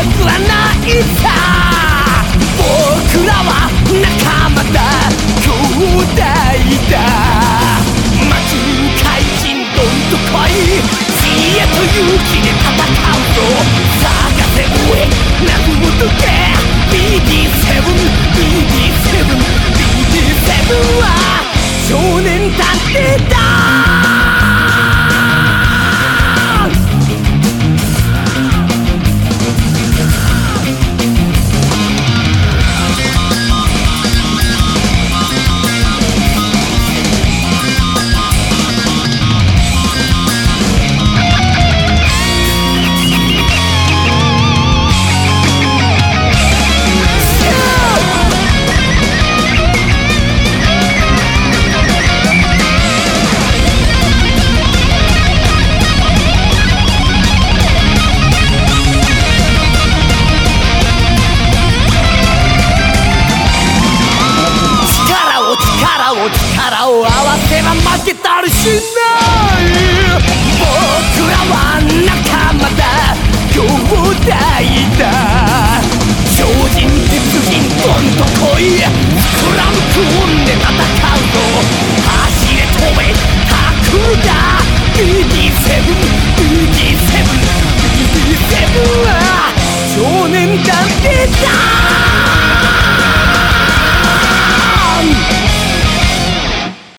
はい僕らは仲間だ。兄弟だ魔人怪人どんと来い。知恵と勇気で戦う。ぞ探せ俺何を解け BD7BD7BD7 は少年探偵だせば負けたりしない。僕らは仲間だ。兄弟だ。